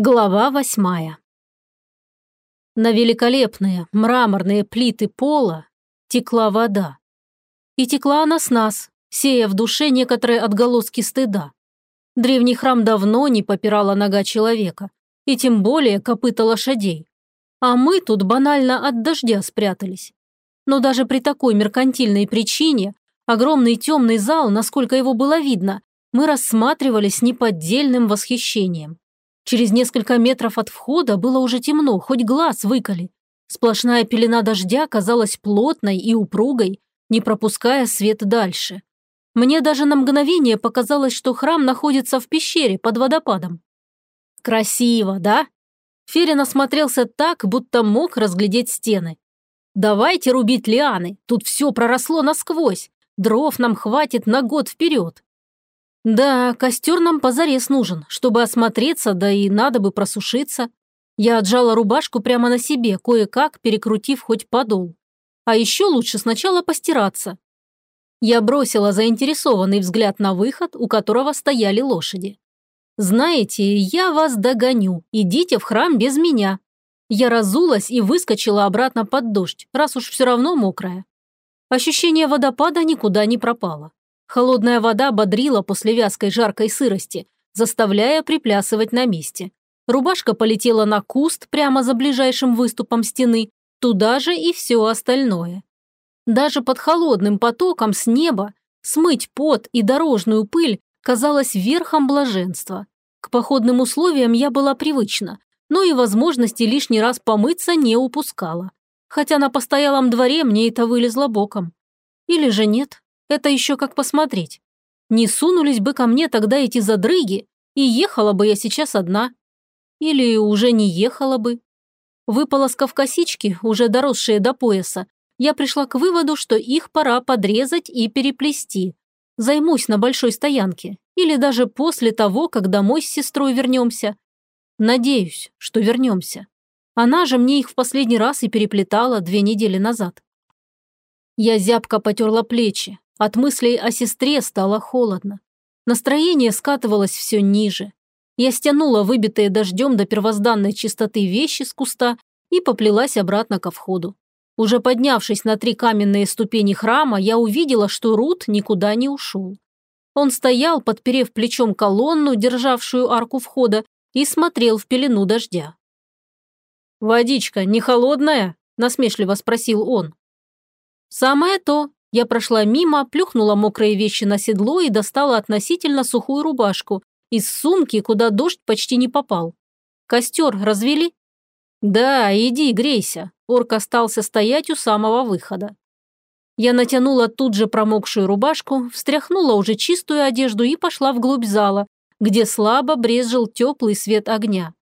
Глава восьмая. На великолепные мраморные плиты пола текла вода. И текла она с нас, сея в душе некоторые отголоски стыда. Древний храм давно не попирала нога человека, и тем более копыта лошадей. А мы тут банально от дождя спрятались. Но даже при такой меркантильной причине огромный темный зал, насколько его было видно, мы рассматривали с неподдельным восхищением. Через несколько метров от входа было уже темно, хоть глаз выколи. Сплошная пелена дождя казалась плотной и упругой, не пропуская свет дальше. Мне даже на мгновение показалось, что храм находится в пещере под водопадом. «Красиво, да?» Ферин осмотрелся так, будто мог разглядеть стены. «Давайте рубить лианы, тут все проросло насквозь. Дров нам хватит на год вперед». Да, костер нам позарез нужен, чтобы осмотреться, да и надо бы просушиться. Я отжала рубашку прямо на себе, кое-как перекрутив хоть подол. А еще лучше сначала постираться. Я бросила заинтересованный взгляд на выход, у которого стояли лошади. «Знаете, я вас догоню, идите в храм без меня». Я разулась и выскочила обратно под дождь, раз уж все равно мокрая. Ощущение водопада никуда не пропало. Холодная вода бодрила после вязкой жаркой сырости, заставляя приплясывать на месте. Рубашка полетела на куст прямо за ближайшим выступом стены, туда же и все остальное. Даже под холодным потоком с неба смыть пот и дорожную пыль казалось верхом блаженства. К походным условиям я была привычна, но и возможности лишний раз помыться не упускала. Хотя на постоялом дворе мне это вылезло боком. Или же нет, это еще как посмотреть. Не сунулись бы ко мне тогда эти задрыги, и ехала бы я сейчас одна. Или уже не ехала бы. Выполоскав косички, уже доросшие до пояса, я пришла к выводу, что их пора подрезать и переплести. Займусь на большой стоянке, или даже после того, как домой с сестрой вернемся. Надеюсь, что вернемся. Она же мне их в последний раз и переплетала две недели назад. Я зябко потерла плечи, от мыслей о сестре стало холодно. Настроение скатывалось все ниже. Я стянула выбитые дождем до первозданной чистоты вещи с куста и поплелась обратно ко входу. Уже поднявшись на три каменные ступени храма, я увидела, что Рут никуда не ушел. Он стоял, подперев плечом колонну, державшую арку входа, и смотрел в пелену дождя. «Водичка не холодная?» – насмешливо спросил он. «Самое то», я прошла мимо, плюхнула мокрые вещи на седло и достала относительно сухую рубашку из сумки, куда дождь почти не попал. Костер развели? Да, иди, грейся. Орк остался стоять у самого выхода. Я натянула тут же промокшую рубашку, встряхнула уже чистую одежду и пошла вглубь зала, где слабо брезжил теплый свет огня.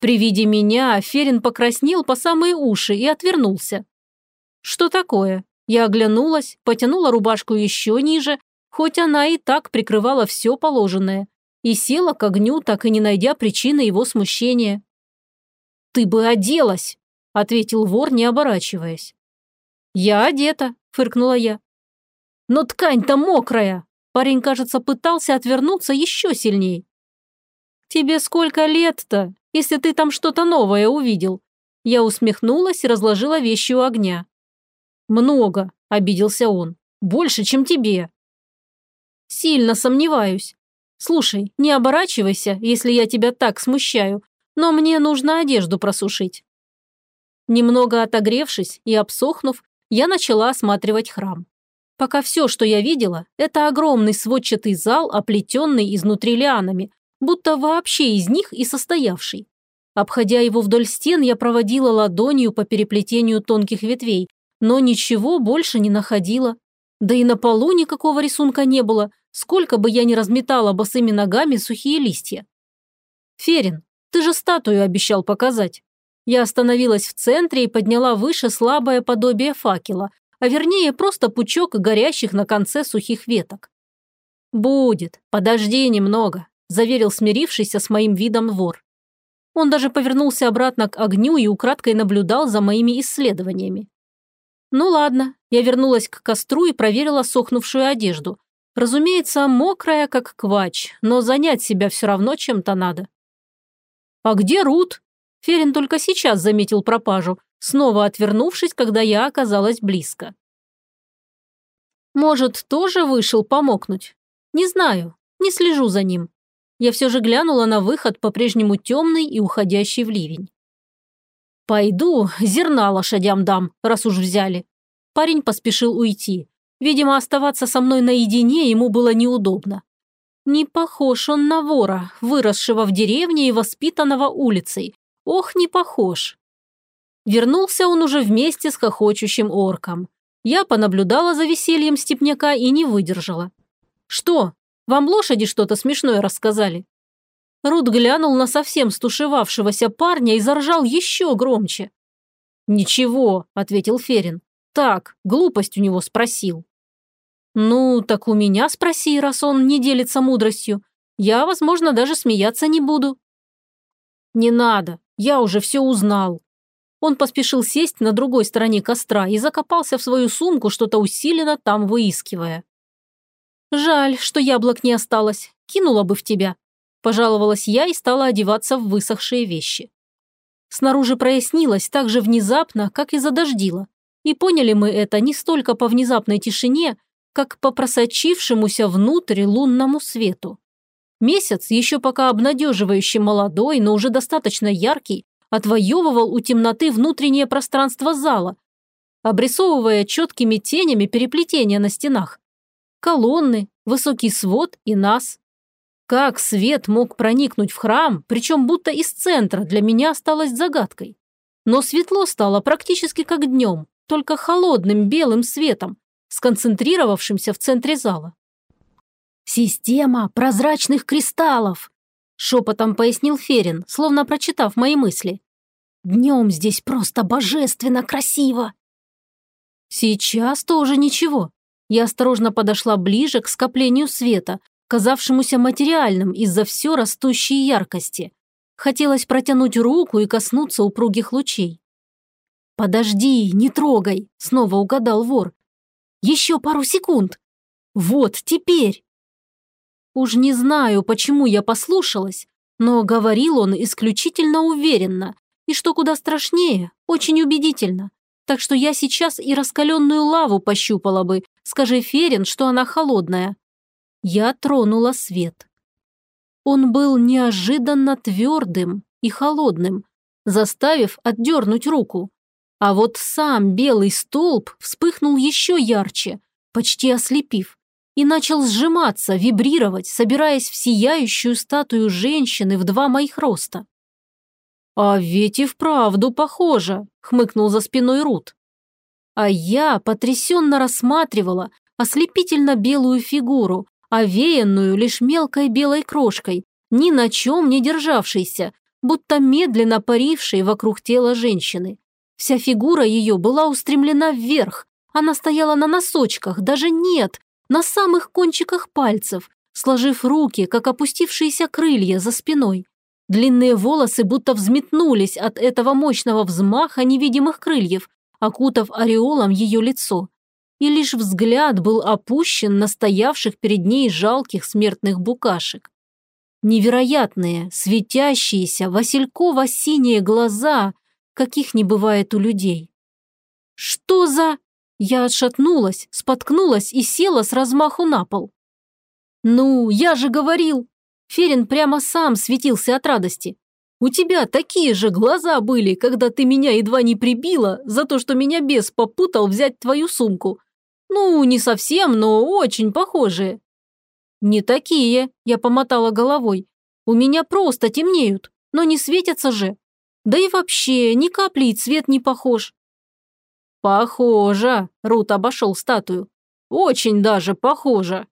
При виде меня Ферин покраснел по самые уши и отвернулся. «Что такое?» Я оглянулась, потянула рубашку еще ниже, хоть она и так прикрывала все положенное, и села к огню, так и не найдя причины его смущения. «Ты бы оделась!» – ответил вор, не оборачиваясь. «Я одета», – фыркнула я. «Но ткань-то мокрая!» Парень, кажется, пытался отвернуться еще сильней. «Тебе сколько лет-то, если ты там что-то новое увидел?» Я усмехнулась и разложила вещи у огня. «Много», – обиделся он. «Больше, чем тебе». «Сильно сомневаюсь. Слушай, не оборачивайся, если я тебя так смущаю, но мне нужно одежду просушить». Немного отогревшись и обсохнув, я начала осматривать храм. Пока все, что я видела, это огромный сводчатый зал, оплетенный изнутри лианами, будто вообще из них и состоявший. Обходя его вдоль стен, я проводила ладонью по переплетению тонких ветвей, но ничего больше не находила. Да и на полу никакого рисунка не было, сколько бы я ни разметала босыми ногами сухие листья. «Ферин, ты же статую обещал показать». Я остановилась в центре и подняла выше слабое подобие факела, а вернее просто пучок горящих на конце сухих веток. «Будет, подожди немного», – заверил смирившийся с моим видом вор. Он даже повернулся обратно к огню и украдкой наблюдал за моими исследованиями. Ну ладно, я вернулась к костру и проверила сохнувшую одежду. Разумеется, мокрая, как квач, но занять себя все равно чем-то надо. «А где Рут?» Ферин только сейчас заметил пропажу, снова отвернувшись, когда я оказалась близко. Может, тоже вышел помокнуть? Не знаю, не слежу за ним. Я все же глянула на выход, по-прежнему темный и уходящий в ливень. «Пойду, зерна лошадям дам, раз уж взяли». Парень поспешил уйти. Видимо, оставаться со мной наедине ему было неудобно. Не похож он на вора, выросшего в деревне и воспитанного улицей. Ох, не похож. Вернулся он уже вместе с хохочущим орком. Я понаблюдала за весельем степняка и не выдержала. «Что, вам лошади что-то смешное рассказали?» Рут глянул на совсем стушевавшегося парня и заржал еще громче. «Ничего», — ответил Ферин. «Так, глупость у него спросил». «Ну, так у меня спроси, раз он не делится мудростью. Я, возможно, даже смеяться не буду». «Не надо, я уже все узнал». Он поспешил сесть на другой стороне костра и закопался в свою сумку, что-то усиленно там выискивая. «Жаль, что яблок не осталось. Кинула бы в тебя», – пожаловалась я и стала одеваться в высохшие вещи. Снаружи прояснилось так же внезапно, как и задождило. И поняли мы это не столько по внезапной тишине, как по просочившемуся внутрь лунному свету. Месяц, еще пока обнадеживающе молодой, но уже достаточно яркий, отвоевывал у темноты внутреннее пространство зала, обрисовывая четкими тенями переплетения на стенах. Колонны, высокий свод и нас. Как свет мог проникнуть в храм, причем будто из центра, для меня осталось загадкой. Но светло стало практически как днем, только холодным белым светом, сконцентрировавшимся в центре зала. «Система прозрачных кристаллов», – шепотом пояснил Ферин, словно прочитав мои мысли. «Днем здесь просто божественно красиво». Сейчас тоже ничего. Я осторожно подошла ближе к скоплению света, казавшемуся материальным из-за все растущей яркости. Хотелось протянуть руку и коснуться упругих лучей. «Подожди, не трогай!» – снова угадал вор. Еще пару секунд. Вот теперь. Уж не знаю, почему я послушалась, но говорил он исключительно уверенно, и что куда страшнее, очень убедительно. Так что я сейчас и раскаленную лаву пощупала бы, скажи Ферин, что она холодная. Я тронула свет. Он был неожиданно твердым и холодным, заставив отдернуть руку. А вот сам белый столб вспыхнул еще ярче, почти ослепив, и начал сжиматься, вибрировать, собираясь в сияющую статую женщины в два моих роста. «А ведь и вправду похоже», — хмыкнул за спиной Рут. А я потрясенно рассматривала ослепительно белую фигуру, овеянную лишь мелкой белой крошкой, ни на чем не державшейся, будто медленно парившей вокруг тела женщины. Вся фигура ее была устремлена вверх. Она стояла на носочках, даже нет, на самых кончиках пальцев, сложив руки, как опустившиеся крылья за спиной. Длинные волосы будто взметнулись от этого мощного взмаха невидимых крыльев, окутав ореолом ее лицо. И лишь взгляд был опущен на стоявших перед ней жалких смертных букашек. Невероятные, светящиеся, васильково-синие глаза каких не бывает у людей. «Что за...» Я отшатнулась, споткнулась и села с размаху на пол. «Ну, я же говорил!» Ферин прямо сам светился от радости. «У тебя такие же глаза были, когда ты меня едва не прибила за то, что меня бес попутал взять твою сумку. Ну, не совсем, но очень похожие». «Не такие», – я помотала головой. «У меня просто темнеют, но не светятся же. Да и вообще, ни капли и цвет не похож. Похоже, Рут обошел статую. Очень даже похоже.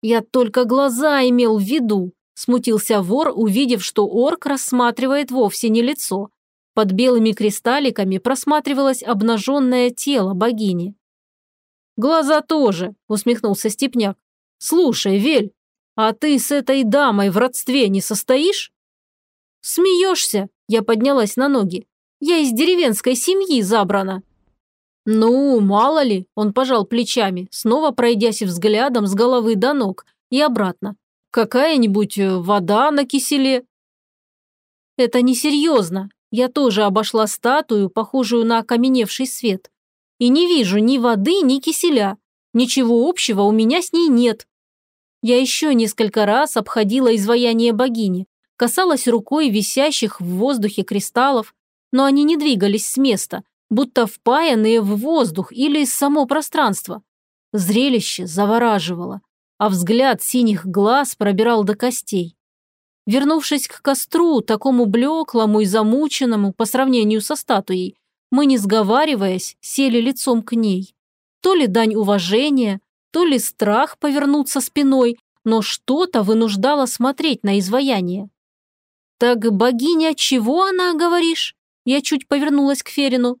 Я только глаза имел в виду, смутился вор, увидев, что орк рассматривает вовсе не лицо. Под белыми кристалликами просматривалось обнаженное тело богини. «Глаза тоже», – усмехнулся Степняк. «Слушай, Вель, а ты с этой дамой в родстве не состоишь?» «Смеешься?» Я поднялась на ноги. «Я из деревенской семьи забрана». «Ну, мало ли», – он пожал плечами, снова пройдясь взглядом с головы до ног и обратно. «Какая-нибудь э, вода на киселе?» Это несерьезно. Я тоже обошла статую, похожую на окаменевший свет. И не вижу ни воды, ни киселя. Ничего общего у меня с ней нет. Я еще несколько раз обходила изваяние богини, касалась рукой висящих в воздухе кристаллов, но они не двигались с места, будто впаянные в воздух или само пространства. Зрелище завораживало, а взгляд синих глаз пробирал до костей. Вернувшись к костру, такому блеклому и замученному по сравнению со статуей, мы, не сговариваясь, сели лицом к ней. То ли дань уважения, то ли страх повернуться спиной, но что-то вынуждало смотреть на изваяние. «Так богиня чего она, говоришь?» Я чуть повернулась к Ферину.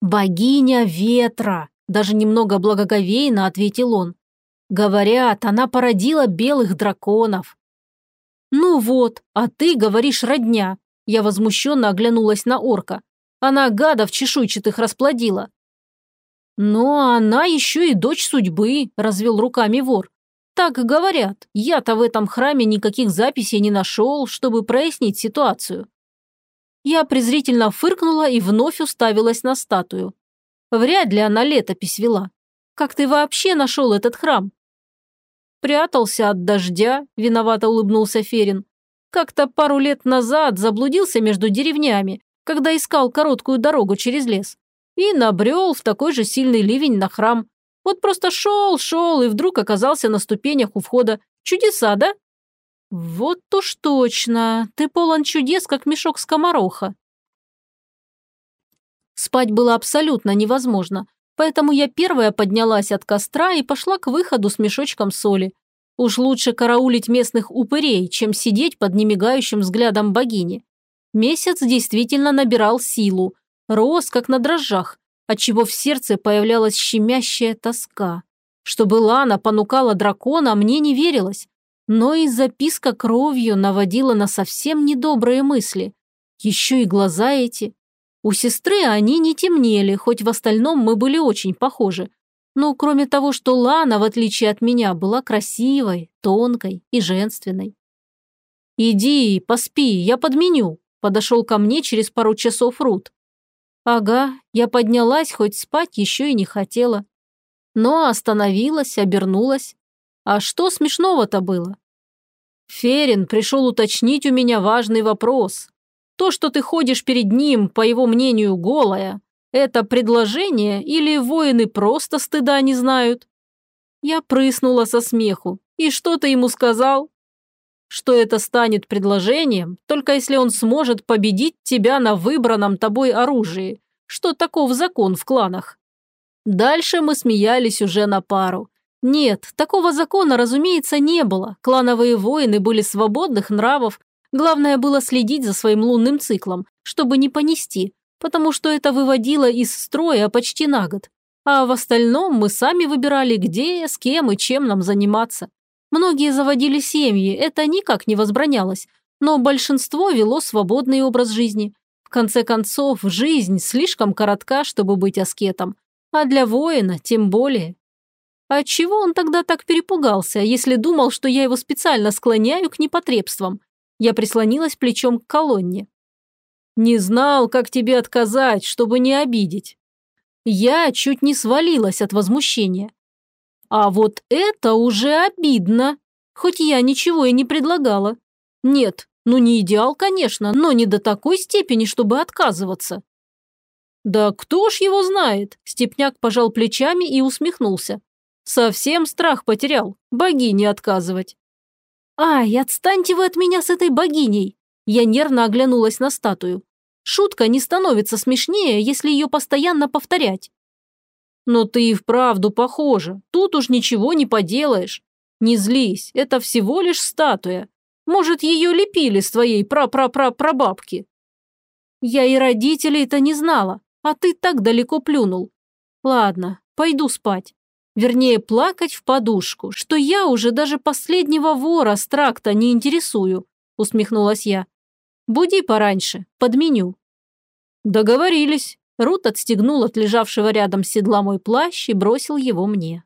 «Богиня ветра», – даже немного благоговейно ответил он. «Говорят, она породила белых драконов». «Ну вот, а ты говоришь родня», – я возмущенно оглянулась на орка. «Она гадов чешуйчатых расплодила». «Но она еще и дочь судьбы», – развел руками вор. «Так говорят. Я-то в этом храме никаких записей не нашел, чтобы прояснить ситуацию». Я презрительно фыркнула и вновь уставилась на статую. Вряд ли она летопись вела. Как ты вообще нашел этот храм? Прятался от дождя, виновато улыбнулся Ферин. Как-то пару лет назад заблудился между деревнями, когда искал короткую дорогу через лес. И набрел в такой же сильный ливень на храм. Вот просто шел, шел и вдруг оказался на ступенях у входа. Чудеса, да? «Вот уж точно, ты полон чудес, как мешок скомороха». Спать было абсолютно невозможно, поэтому я первая поднялась от костра и пошла к выходу с мешочком соли. Уж лучше караулить местных упырей, чем сидеть под немигающим взглядом богини. Месяц действительно набирал силу, рос как на дрожжах, отчего в сердце появлялась щемящая тоска. Чтобы Лана понукала дракона, мне не верилось, но и записка кровью наводила на совсем недобрые мысли. Еще и глаза эти. У сестры они не темнели, хоть в остальном мы были очень похожи. Но кроме того, что Лана, в отличие от меня, была красивой, тонкой и женственной. «Иди, поспи, я подменю», – подошел ко мне через пару часов Рут. Ага, я поднялась, хоть спать еще и не хотела. Но остановилась, обернулась. А что смешного-то было? Ферин пришел уточнить у меня важный вопрос. То, что ты ходишь перед ним, по его мнению, голая, это предложение или воины просто стыда не знают? Я прыснула со смеху. И что ты ему сказал? Что это станет предложением, только если он сможет победить тебя на выбранном тобой оружии, что таков закон в кланах. Дальше мы смеялись уже на пару. Нет, такого закона, разумеется, не было. Клановые воины были свободных нравов. Главное было следить за своим лунным циклом, чтобы не понести, потому что это выводило из строя почти на год. А в остальном мы сами выбирали, где, с кем и чем нам заниматься. Многие заводили семьи, это никак не возбранялось, но большинство вело свободный образ жизни. В конце концов, жизнь слишком коротка, чтобы быть аскетом. А для воина тем более. А чего он тогда так перепугался, если думал, что я его специально склоняю к непотребствам? Я прислонилась плечом к колонне. Не знал, как тебе отказать, чтобы не обидеть. Я чуть не свалилась от возмущения. А вот это уже обидно, хоть я ничего и не предлагала. Нет, ну не идеал, конечно, но не до такой степени, чтобы отказываться. Да кто ж его знает? Степняк пожал плечами и усмехнулся. Совсем страх потерял, богине отказывать. «Ай, отстаньте вы от меня с этой богиней!» Я нервно оглянулась на статую. Шутка не становится смешнее, если ее постоянно повторять. Но ты и вправду похожа, тут уж ничего не поделаешь. Не злись, это всего лишь статуя. Может, ее лепили с твоей пра-пра-пра-прабабки. Я и родителей-то не знала, а ты так далеко плюнул. Ладно, пойду спать. Вернее, плакать в подушку, что я уже даже последнего вора с тракта не интересую, усмехнулась я. Буди пораньше, подменю. Договорились. Рут отстегнул от лежавшего рядом седла мой плащ и бросил его мне.